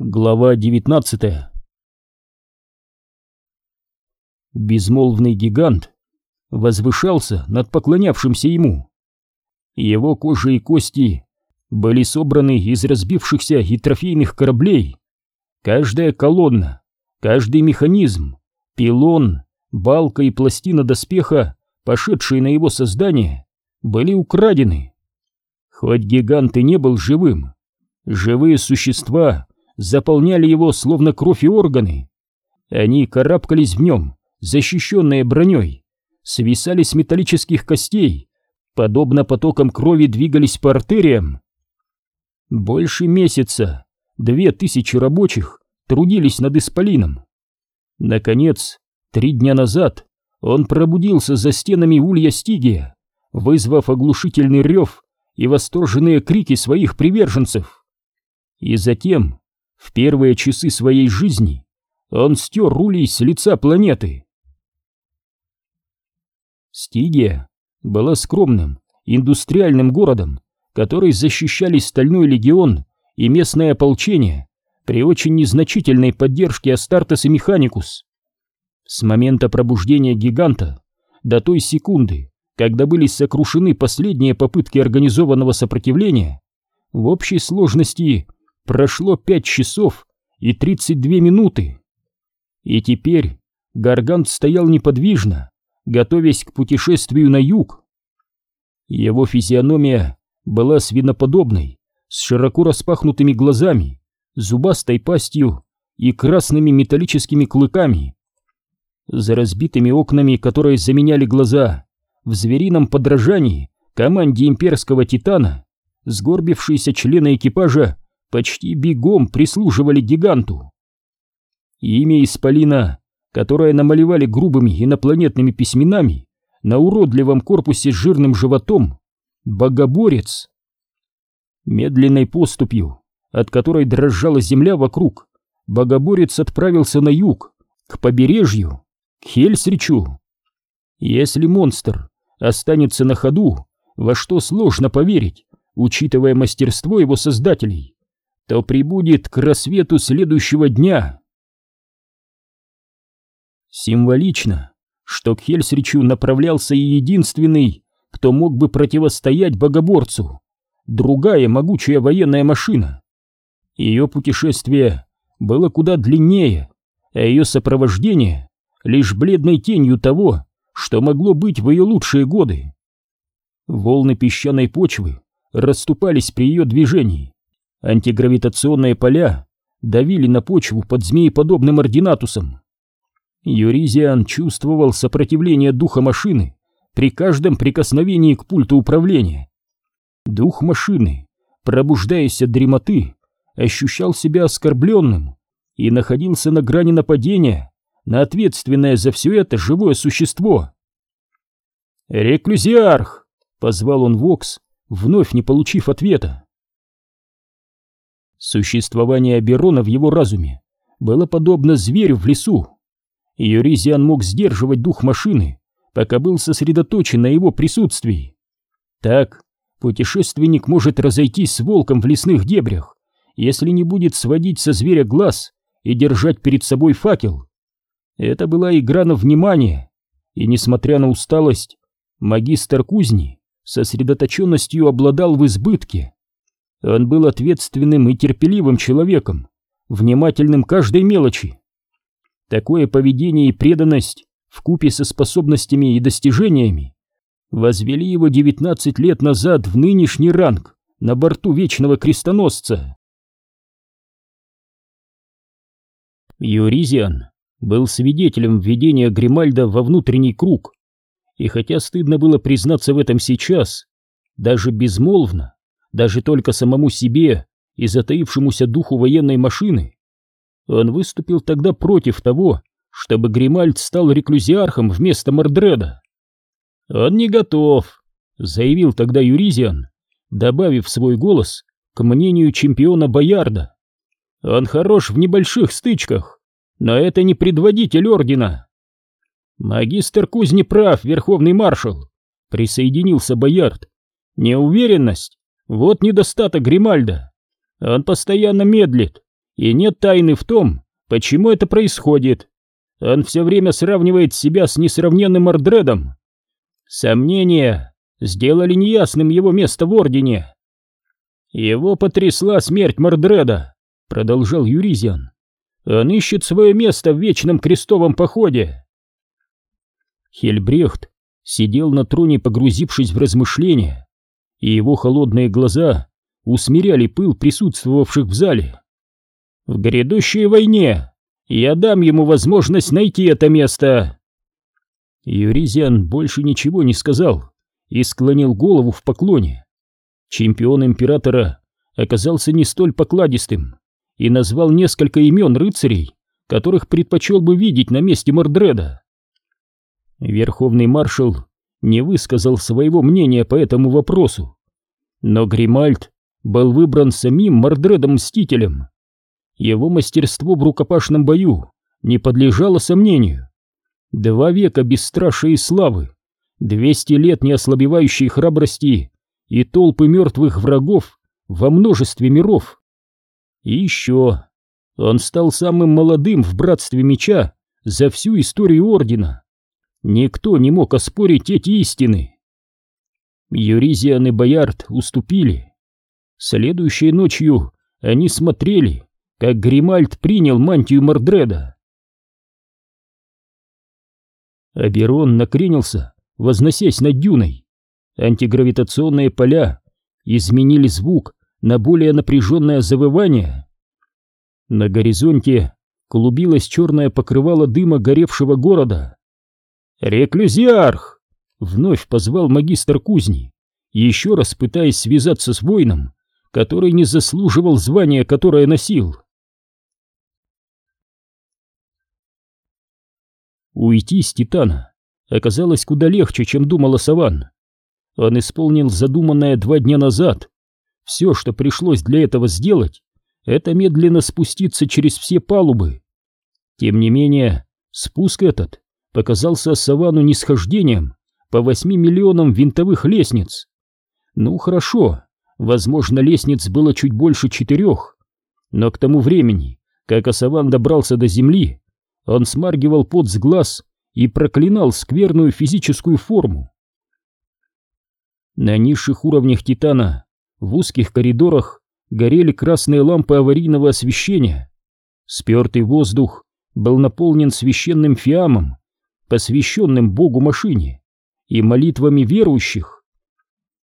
Глава 19 Безмолвный гигант возвышался над поклонявшимся ему. Его кожа и кости были собраны из разбившихся и трофейных кораблей. Каждая колонна, каждый механизм, пилон, балка и пластина доспеха, пошедшие на его создание, были украдены. Хоть гигант и не был живым, живые существа заполняли его словно кровь и органы. Они карабкались в нем, защищенные броней, свисали с металлических костей, подобно потокам крови двигались по артериям. Больше месяца две тысячи рабочих трудились над исполином. Наконец, три дня назад он пробудился за стенами улья Стигия, вызвав оглушительный рев и восторженные крики своих приверженцев. И затем в первые часы своей жизни он стер рулей с лица планеты. Стигия была скромным, индустриальным городом, который защищали Стальной легион и местное ополчение при очень незначительной поддержке Астартес и Механикус. С момента пробуждения гиганта до той секунды, когда были сокрушены последние попытки организованного сопротивления, в общей сложности Прошло пять часов и тридцать две минуты. И теперь Гаргант стоял неподвижно, готовясь к путешествию на юг. Его физиономия была свиноподобной, с широко распахнутыми глазами, зубастой пастью и красными металлическими клыками. За разбитыми окнами, которые заменяли глаза, в зверином подражании команде имперского титана, сгорбившиеся члены экипажа почти бегом прислуживали гиганту. Имя Исполина, которое намалевали грубыми инопланетными письменами на уродливом корпусе с жирным животом, богоборец. Медленной поступью, от которой дрожала земля вокруг, богоборец отправился на юг, к побережью, к Хельсричу. Если монстр останется на ходу, во что сложно поверить, учитывая мастерство его создателей, то прибудет к рассвету следующего дня. Символично, что к Хельсричу направлялся и единственный, кто мог бы противостоять богоборцу, другая могучая военная машина. Ее путешествие было куда длиннее, а ее сопровождение лишь бледной тенью того, что могло быть в ее лучшие годы. Волны песчаной почвы расступались при ее движении, Антигравитационные поля давили на почву под змееподобным ординатусом. Юризиан чувствовал сопротивление духа машины при каждом прикосновении к пульту управления. Дух машины, пробуждаясь от дремоты, ощущал себя оскорбленным и находился на грани нападения на ответственное за все это живое существо. «Реклюзиарх!» — позвал он Вокс, вновь не получив ответа. Существование Аберона в его разуме было подобно зверю в лесу. Юризиан мог сдерживать дух машины, пока был сосредоточен на его присутствии. Так, путешественник может разойтись с волком в лесных дебрях, если не будет сводить со зверя глаз и держать перед собой факел. Это была игра на внимание, и, несмотря на усталость, магистр кузни сосредоточенностью обладал в избытке. Он был ответственным и терпеливым человеком, внимательным каждой мелочи. Такое поведение и преданность, вкупе со способностями и достижениями, возвели его 19 лет назад в нынешний ранг на борту Вечного Крестоносца. Юризиан был свидетелем введения Гримальда во внутренний круг, и хотя стыдно было признаться в этом сейчас, даже безмолвно, даже только самому себе и затаившемуся духу военной машины. Он выступил тогда против того, чтобы Гримальд стал реклюзиархом вместо Мордреда. «Он не готов», — заявил тогда Юризиан, добавив свой голос к мнению чемпиона Боярда. «Он хорош в небольших стычках, но это не предводитель ордена». «Магистр Кузни прав, верховный маршал», — присоединился Боярд. «Неуверенность вот недостаток Гримальда. Он постоянно медлит И нет тайны в том, почему это происходит. Он все время сравнивает себя с несравненным Ордредом. Сомнения сделали неясным его место в Ордене. Его потрясла смерть Мордреда, продолжал Юризиан. Он ищет свое место в вечном крестовом походе. Хельбрехт сидел на троне, погрузившись в размышления, и его холодные глаза усмиряли пыл присутствовавших в зале. В грядущей войне я дам ему возможность найти это место. Юризиан больше ничего не сказал и склонил голову в поклоне. Чемпион императора оказался не столь покладистым и назвал несколько имен рыцарей, которых предпочел бы видеть на месте Мордреда. Верховный маршал не высказал своего мнения по этому вопросу, но Гримальд был выбран самим Мордредом-мстителем. Его мастерство в рукопашном бою не подлежало сомнению. Два века бесстрашия и славы, двести лет неослабевающей храбрости и толпы мертвых врагов во множестве миров. И еще он стал самым молодым в братстве меча за всю историю Ордена. Никто не мог оспорить эти истины. Юризиан и Боярд уступили. Следующей ночью они смотрели, как Гримальд принял мантию Мордреда. Аберон накренился, возносясь над дюной. Антигравитационные поля изменили звук на более напряженное завывание. На горизонте клубилось черное покрывало дыма горевшего города. «Реклюзиарх!» — вновь позвал магистр кузни, еще раз пытаясь связаться с воином, который не заслуживал звания, которое носил. Уйти с Титана оказалось куда легче, чем думала Саван. Он исполнил задуманное два дня назад. Все, что пришлось для этого сделать, это медленно спуститься через все палубы. Тем не менее, спуск этот показался Савану нисхождением по восьми миллионам винтовых лестниц. Ну хорошо, возможно, лестниц было чуть больше четырех, но к тому времени, как Асаван добрался до земли, он смаргивал пот с глаз и проклинал скверную физическую форму. На низших уровнях Титана, в узких коридорах, горели красные лампы аварийного освещения. Спертый воздух был наполнен священным фиамом, посвященным Богу машине, и молитвами верующих.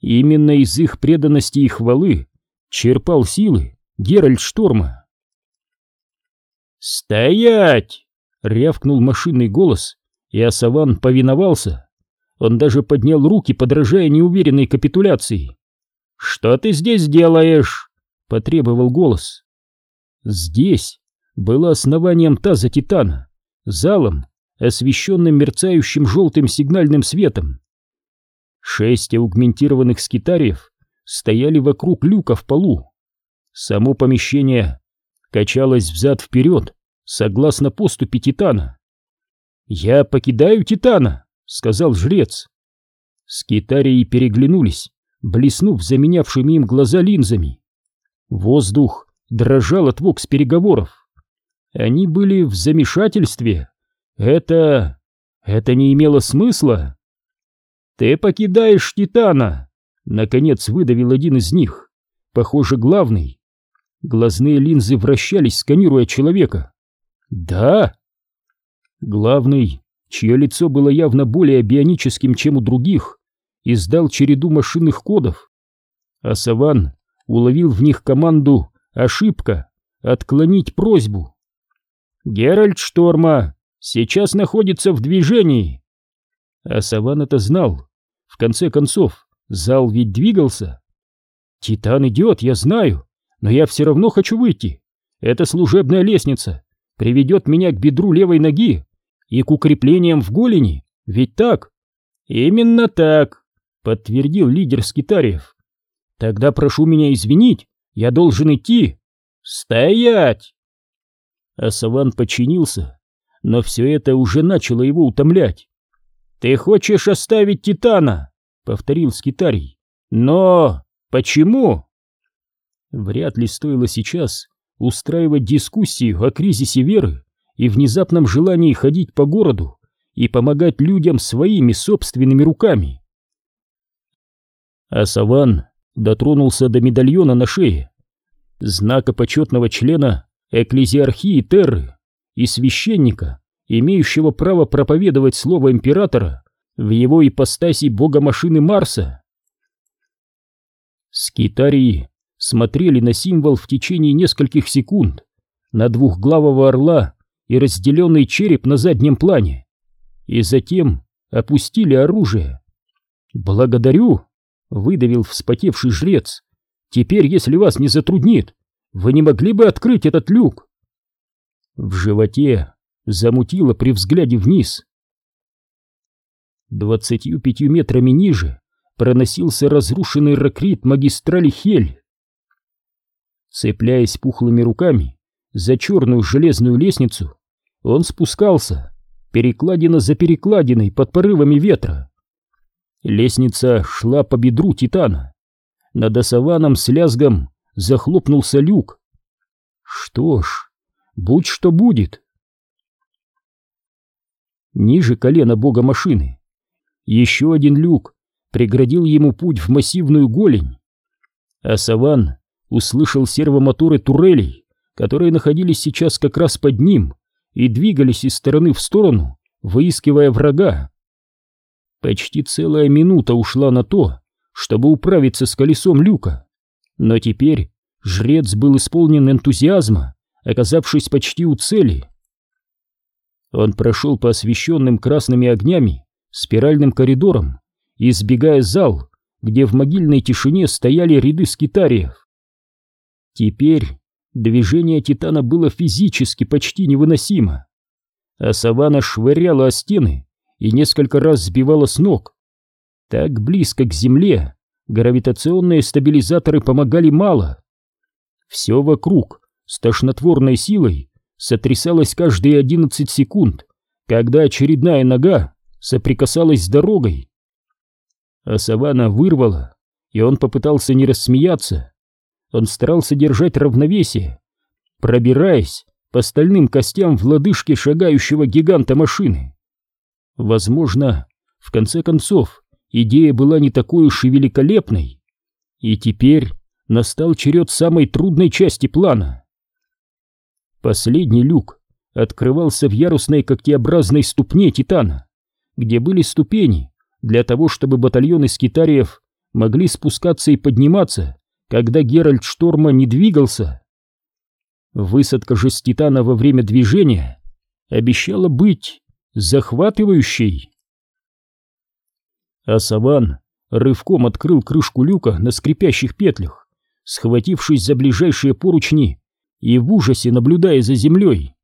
Именно из их преданности и хвалы черпал силы Геральт Шторма. «Стоять!» — рявкнул машинный голос, и Асаван повиновался. Он даже поднял руки, подражая неуверенной капитуляции. «Что ты здесь делаешь?» — потребовал голос. Здесь было основанием таза Титана, залом, освещенным мерцающим желтым сигнальным светом. Шесть аугментированных скитариев стояли вокруг люка в полу. Само помещение качалось взад-вперед, согласно поступе Титана. «Я покидаю Титана», — сказал жрец. Скитарии переглянулись, блеснув заменявшими им глаза линзами. Воздух дрожал от вокс переговоров. Они были в замешательстве. Это... это не имело смысла. «Ты покидаешь Титана!» Наконец выдавил один из них. Похоже, главный. Глазные линзы вращались, сканируя человека. «Да!» Главный, чье лицо было явно более бионическим, чем у других, издал череду машинных кодов. А Саван уловил в них команду «Ошибка! Отклонить просьбу!» «Геральт Шторма сейчас находится в движении!» А Саван это знал. В конце концов, зал ведь двигался. «Титан идет, я знаю, но я все равно хочу выйти. Это служебная лестница приведет меня к бедру левой ноги и к укреплениям в голени, ведь так?» «Именно так», — подтвердил лидер Скитариев. Тогда прошу меня извинить, я должен идти. Стоять! Асаван подчинился, но все это уже начало его утомлять. Ты хочешь оставить Титана? Повторил Скитарий. Но почему? Вряд ли стоило сейчас устраивать дискуссию о кризисе веры и внезапном желании ходить по городу и помогать людям своими собственными руками. А Саван дотронулся до медальона на шее, знака почетного члена экклезиархии Терры и священника, имеющего право проповедовать слово императора в его ипостаси бога-машины Марса. Скитарии смотрели на символ в течение нескольких секунд, на двухглавого орла и разделенный череп на заднем плане, и затем опустили оружие. «Благодарю!» — выдавил вспотевший жрец. «Теперь, если вас не затруднит, вы не могли бы открыть этот люк?» В животе замутило при взгляде вниз. Двадцатью пятью метрами ниже проносился разрушенный ракрит магистрали Хель. Цепляясь пухлыми руками за черную железную лестницу, он спускался, перекладина за перекладиной под порывами ветра. Лестница шла по бедру Титана. Над осованом с лязгом захлопнулся люк. Что ж, будь что будет. Ниже колена бога машины еще один люк преградил ему путь в массивную голень. А Саван услышал сервомоторы турелей, которые находились сейчас как раз под ним и двигались из стороны в сторону, выискивая врага. Почти целая минута ушла на то, чтобы управиться с колесом люка, но теперь жрец был исполнен энтузиазма, оказавшись почти у цели. Он прошел по освещенным красными огнями спиральным коридором, избегая зал, где в могильной тишине стояли ряды скитариев. Теперь движение Титана было физически почти невыносимо, а Савана швыряла о стены и несколько раз сбивала с ног. Так близко к земле гравитационные стабилизаторы помогали мало. Все вокруг с тошнотворной силой сотрясалось каждые одиннадцать секунд, когда очередная нога соприкасалась с дорогой. А Савана вырвала, и он попытался не рассмеяться. Он старался держать равновесие, пробираясь по стальным костям в лодыжке шагающего гиганта машины. Возможно, в конце концов, идея была не такой уж и великолепной. И теперь настал черед самой трудной части плана. Последний люк открывался в ярусной когтеобразной ступне Титана где были ступени, для того, чтобы батальоны скитариев могли спускаться и подниматься, когда Геральт Шторма не двигался. Высадка же с Титана во время движения обещала быть захватывающей. А Саван рывком открыл крышку люка на скрипящих петлях, схватившись за ближайшие поручни и в ужасе наблюдая за землей.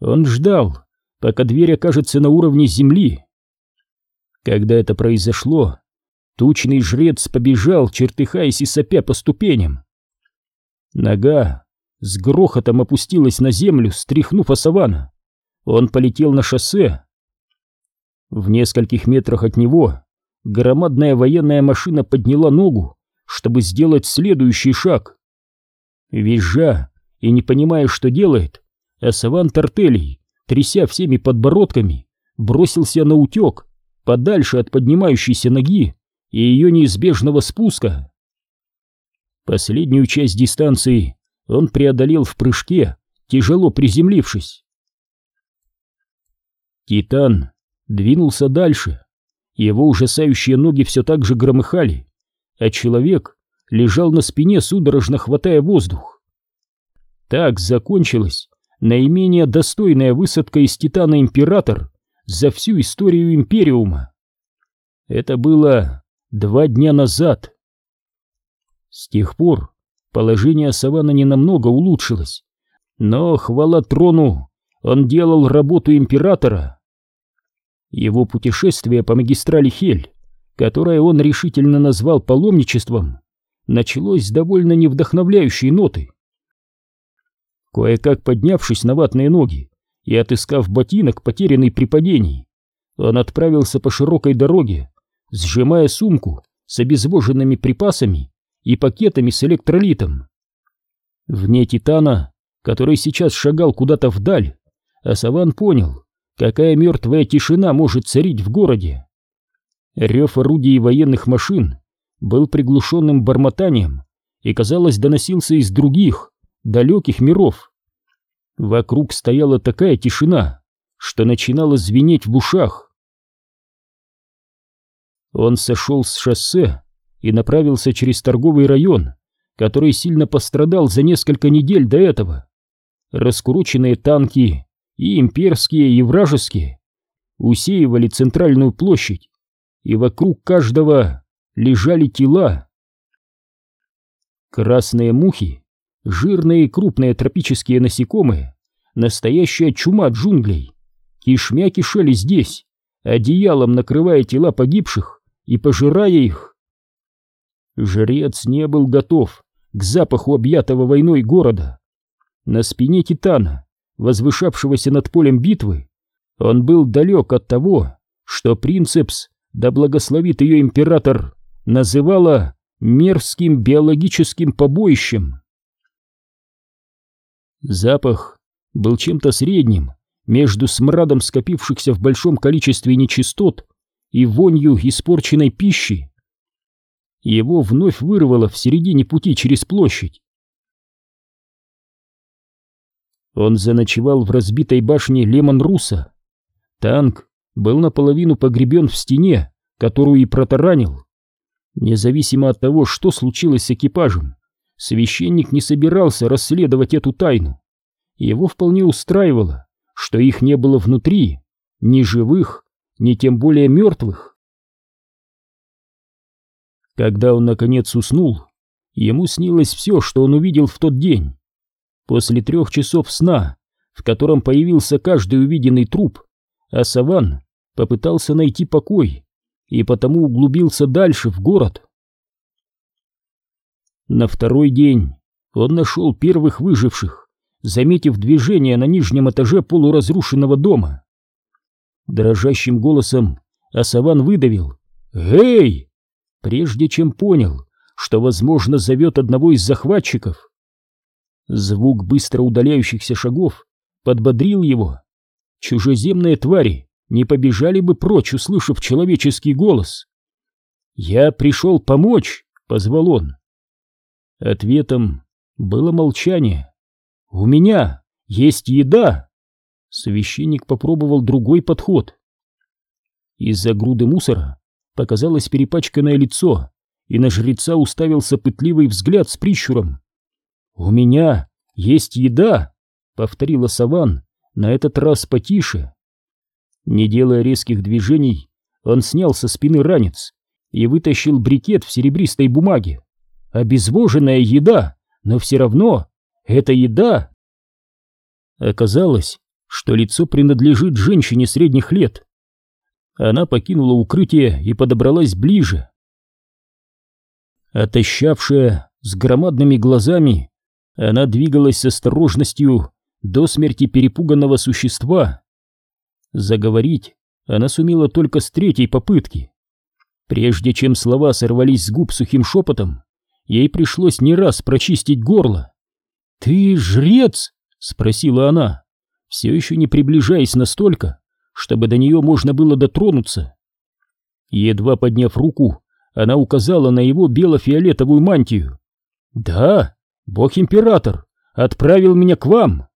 Он ждал, пока дверь окажется на уровне земли, когда это произошло, тучный жрец побежал, чертыхаясь и сопя по ступеням. Нога с грохотом опустилась на землю, стряхнув Асавана. Он полетел на шоссе. В нескольких метрах от него громадная военная машина подняла ногу, чтобы сделать следующий шаг. Визжа и не понимая, что делает, Асаван Тартелий, тряся всеми подбородками, бросился на утек, подальше от поднимающейся ноги и ее неизбежного спуска. Последнюю часть дистанции он преодолел в прыжке, тяжело приземлившись. Титан двинулся дальше, его ужасающие ноги все так же громыхали, а человек лежал на спине, судорожно хватая воздух. Так закончилась наименее достойная высадка из Титана Император за всю историю Империума. Это было два дня назад. С тех пор положение Савана ненамного улучшилось, но, хвала трону, он делал работу императора. Его путешествие по магистрали Хель, которое он решительно назвал паломничеством, началось с довольно невдохновляющей ноты. Кое-как поднявшись на ватные ноги, и, отыскав ботинок, потерянный при падении, он отправился по широкой дороге, сжимая сумку с обезвоженными припасами и пакетами с электролитом. Вне Титана который сейчас шагал куда-то вдаль, а Саван понял, какая мертвая тишина может царить в городе. Рев орудий военных машин был приглушенным бормотанием и, казалось, доносился из других, далеких миров. Вокруг стояла такая тишина, что начинала звенеть в ушах. Он сошел с шоссе и направился через торговый район, который сильно пострадал за несколько недель до этого. Раскрученные танки, и имперские, и вражеские, усеивали центральную площадь, и вокруг каждого лежали тела. Красные мухи, жирные и крупные тропические насекомые, настоящая чума джунглей, кишмя кишели здесь, одеялом накрывая тела погибших и пожирая их. Жрец не был готов к запаху объятого войной города. На спине Титана, возвышавшегося над полем битвы, он был далек от того, что принцепс, да благословит ее император, называла мерзким биологическим побоищем. Запах был чем-то средним между смрадом скопившихся в большом количестве нечистот и вонью испорченной пищи. Его вновь вырвало в середине пути через площадь. Он заночевал в разбитой башне Лемон-Руса. Танк был наполовину погребен в стене, которую и протаранил. Независимо от того, что случилось с экипажем, священник не собирался расследовать эту тайну. Его вполне устраивало, что их не было внутри, ни живых, ни тем более мертвых. Когда он наконец уснул, ему снилось все, что он увидел в тот день. После трех часов сна, в котором появился каждый увиденный труп, а Саван попытался найти покой и потому углубился дальше в город. На второй день он нашел первых выживших, заметив движение на нижнем этаже полуразрушенного дома. Дрожащим голосом Асаван выдавил «Эй!», прежде чем понял, что, возможно, зовет одного из захватчиков. Звук быстро удаляющихся шагов подбодрил его. Чужеземные твари не побежали бы прочь, услышав человеческий голос. «Я пришел помочь!» — позвал он. Ответом было молчание. «У меня есть еда!» Священник попробовал другой подход. Из-за груды мусора показалось перепачканное лицо, и на жреца уставился пытливый взгляд с прищуром. «У меня есть еда!» — повторила Саван, на этот раз потише. Не делая резких движений, он снял со спины ранец и вытащил брикет в серебристой бумаге. Обезвоженная еда, но все равно это еда. Оказалось, что лицо принадлежит женщине средних лет. Она покинула укрытие и подобралась ближе. Отощавшая, с громадными глазами, она двигалась с осторожностью до смерти перепуганного существа. Заговорить она сумела только с третьей попытки. Прежде чем слова сорвались с губ сухим шепотом, ей пришлось не раз прочистить горло. «Ты жрец?» — спросила она, все еще не приближаясь настолько, чтобы до нее можно было дотронуться. Едва подняв руку, она указала на его бело-фиолетовую мантию. «Да, бог-император отправил меня к вам!»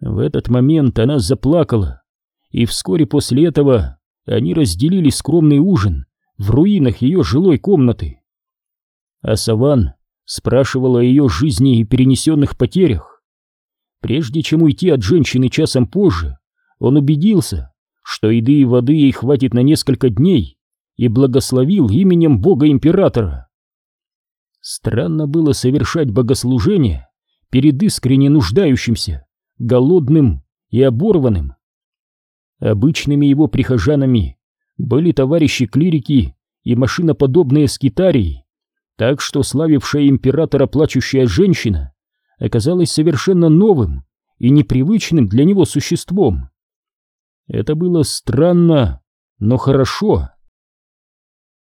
В этот момент она заплакала, и вскоре после этого они разделили скромный ужин в руинах ее жилой комнаты. А Саван спрашивал о ее жизни и перенесенных потерях. Прежде чем уйти от женщины часом позже, он убедился, что еды и воды ей хватит на несколько дней, и благословил именем Бога-Императора. Странно было совершать богослужение перед искренне нуждающимся, голодным и оборванным. Обычными его прихожанами были товарищи-клирики и машиноподобные скитарии, так что славившая императора плачущая женщина оказалась совершенно новым и непривычным для него существом. Это было странно, но хорошо.